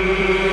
Yeah.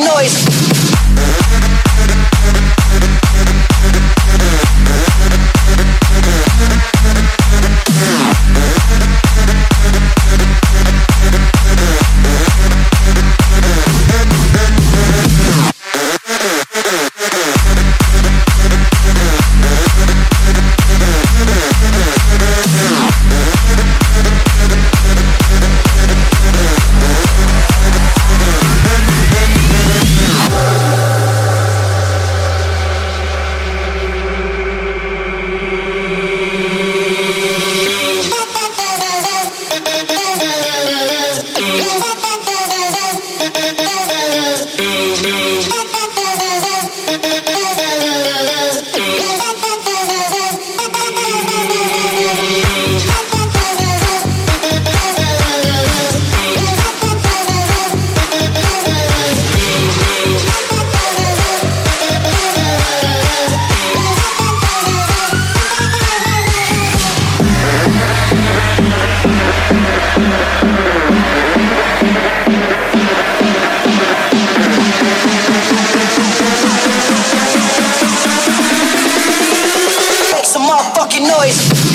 Noise. Thank you. all fucking noise.